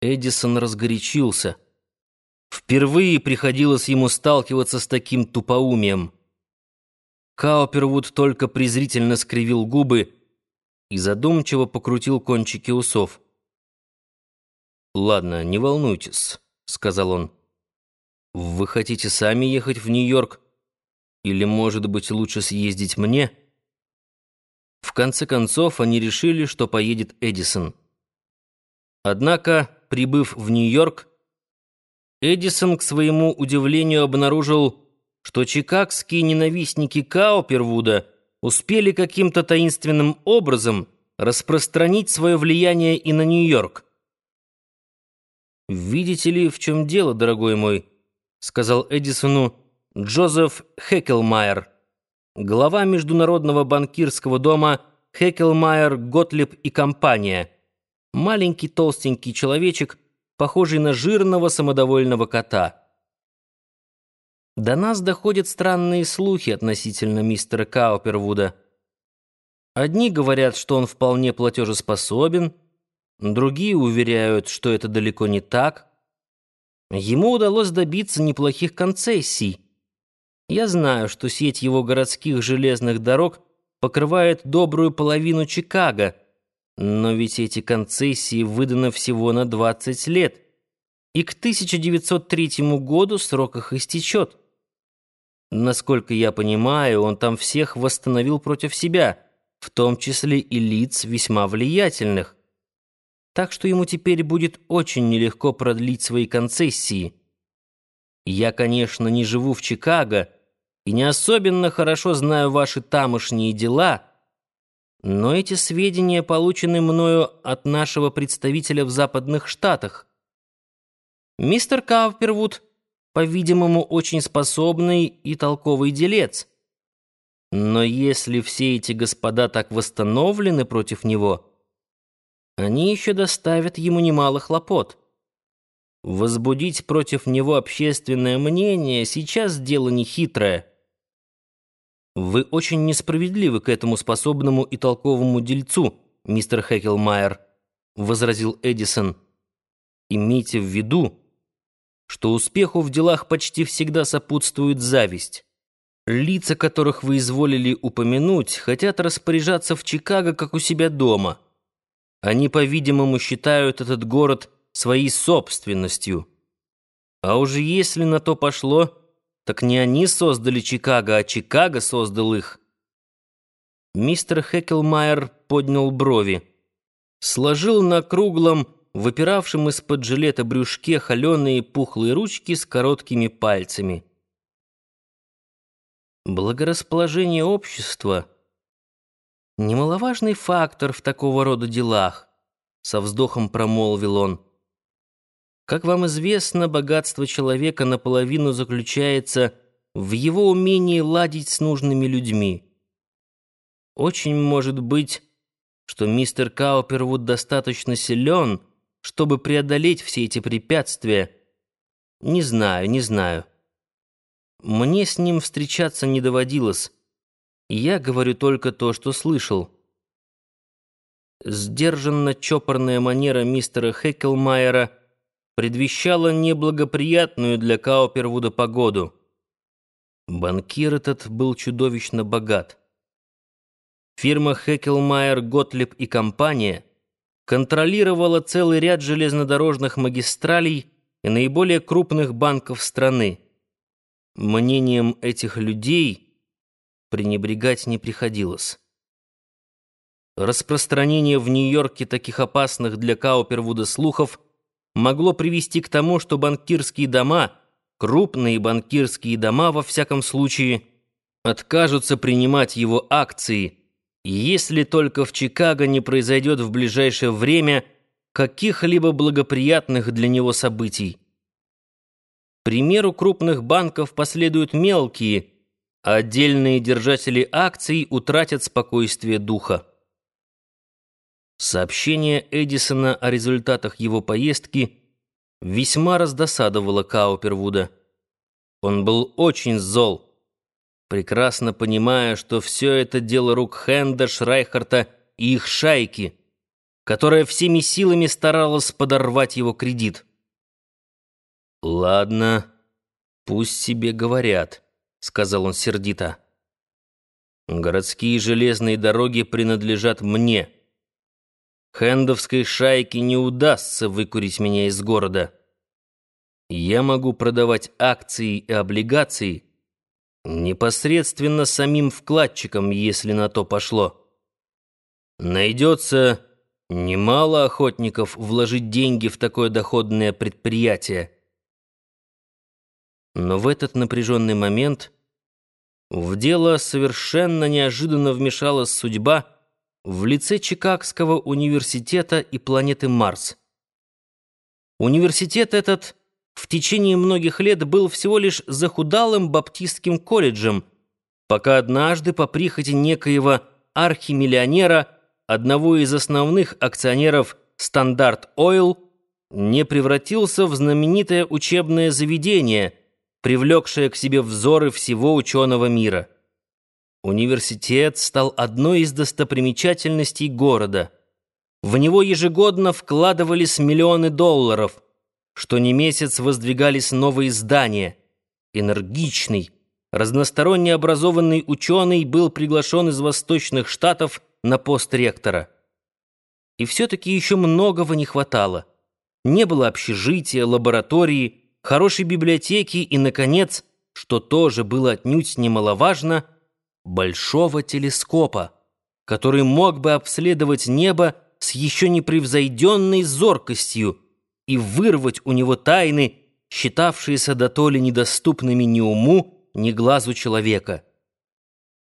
Эдисон разгорячился. Впервые приходилось ему сталкиваться с таким тупоумием. Каупервуд только презрительно скривил губы и задумчиво покрутил кончики усов. «Ладно, не волнуйтесь», — сказал он. «Вы хотите сами ехать в Нью-Йорк? Или, может быть, лучше съездить мне?» В конце концов, они решили, что поедет Эдисон. Однако, прибыв в Нью-Йорк, Эдисон, к своему удивлению, обнаружил, что чикагские ненавистники Каупервуда успели каким-то таинственным образом распространить свое влияние и на Нью-Йорк. «Видите ли, в чем дело, дорогой мой?» — сказал Эдисону Джозеф Хекелмайер, глава Международного банкирского дома Хекелмайер, Готлиб и компания — Маленький толстенький человечек, похожий на жирного самодовольного кота. До нас доходят странные слухи относительно мистера Каупервуда. Одни говорят, что он вполне платежеспособен, другие уверяют, что это далеко не так. Ему удалось добиться неплохих концессий. Я знаю, что сеть его городских железных дорог покрывает добрую половину Чикаго — но ведь эти концессии выданы всего на 20 лет, и к 1903 году срок их истечет. Насколько я понимаю, он там всех восстановил против себя, в том числе и лиц весьма влиятельных. Так что ему теперь будет очень нелегко продлить свои концессии. Я, конечно, не живу в Чикаго и не особенно хорошо знаю ваши тамошние дела — но эти сведения получены мною от нашего представителя в Западных Штатах. Мистер Каупервуд, по-видимому, очень способный и толковый делец. Но если все эти господа так восстановлены против него, они еще доставят ему немало хлопот. Возбудить против него общественное мнение сейчас дело нехитрое. «Вы очень несправедливы к этому способному и толковому дельцу, мистер Хекелмайер», — возразил Эдисон. «Имейте в виду, что успеху в делах почти всегда сопутствует зависть. Лица, которых вы изволили упомянуть, хотят распоряжаться в Чикаго, как у себя дома. Они, по-видимому, считают этот город своей собственностью. А уже если на то пошло...» Так не они создали Чикаго, а Чикаго создал их. Мистер Хекелмайер поднял брови. Сложил на круглом, выпиравшем из-под жилета брюшке холеные пухлые ручки с короткими пальцами. Благорасположение общества — немаловажный фактор в такого рода делах, — со вздохом промолвил он. Как вам известно, богатство человека наполовину заключается в его умении ладить с нужными людьми. Очень может быть, что мистер Каупервуд достаточно силен, чтобы преодолеть все эти препятствия. Не знаю, не знаю. Мне с ним встречаться не доводилось. Я говорю только то, что слышал. Сдержанно чопорная манера мистера Хекелмайера — предвещало неблагоприятную для Каупервуда погоду. Банкир этот был чудовищно богат. Фирма Хекелмайер, Готлиб и компания контролировала целый ряд железнодорожных магистралей и наиболее крупных банков страны. Мнением этих людей пренебрегать не приходилось. Распространение в Нью-Йорке таких опасных для Каупервуда слухов – могло привести к тому, что банкирские дома, крупные банкирские дома во всяком случае, откажутся принимать его акции, если только в Чикаго не произойдет в ближайшее время каких-либо благоприятных для него событий. К примеру крупных банков последуют мелкие, а отдельные держатели акций утратят спокойствие духа. Сообщение Эдисона о результатах его поездки весьма раздосадовало Каупервуда. Он был очень зол, прекрасно понимая, что все это дело рук Хенда, Шрайхарта и их шайки — которая всеми силами старалась подорвать его кредит. «Ладно, пусть себе говорят», — сказал он сердито. «Городские железные дороги принадлежат мне. Хендовской шайке не удастся выкурить меня из города. Я могу продавать акции и облигации непосредственно самим вкладчикам, если на то пошло. Найдется немало охотников вложить деньги в такое доходное предприятие». Но в этот напряженный момент в дело совершенно неожиданно вмешалась судьба в лице Чикагского университета и планеты Марс. Университет этот в течение многих лет был всего лишь захудалым баптистским колледжем, пока однажды по прихоти некоего архимиллионера, одного из основных акционеров Стандарт Ойл, не превратился в знаменитое учебное заведение – привлекшее к себе взоры всего ученого мира. Университет стал одной из достопримечательностей города. В него ежегодно вкладывались миллионы долларов, что не месяц воздвигались новые здания. Энергичный, разносторонне образованный ученый был приглашен из восточных штатов на пост ректора. И все-таки еще многого не хватало. Не было общежития, лаборатории, хорошей библиотеки и, наконец, что тоже было отнюдь немаловажно, большого телескопа, который мог бы обследовать небо с еще непревзойденной зоркостью и вырвать у него тайны, считавшиеся дотоле недоступными ни уму, ни глазу человека.